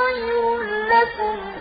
خَيْرٌ لَّكُمْ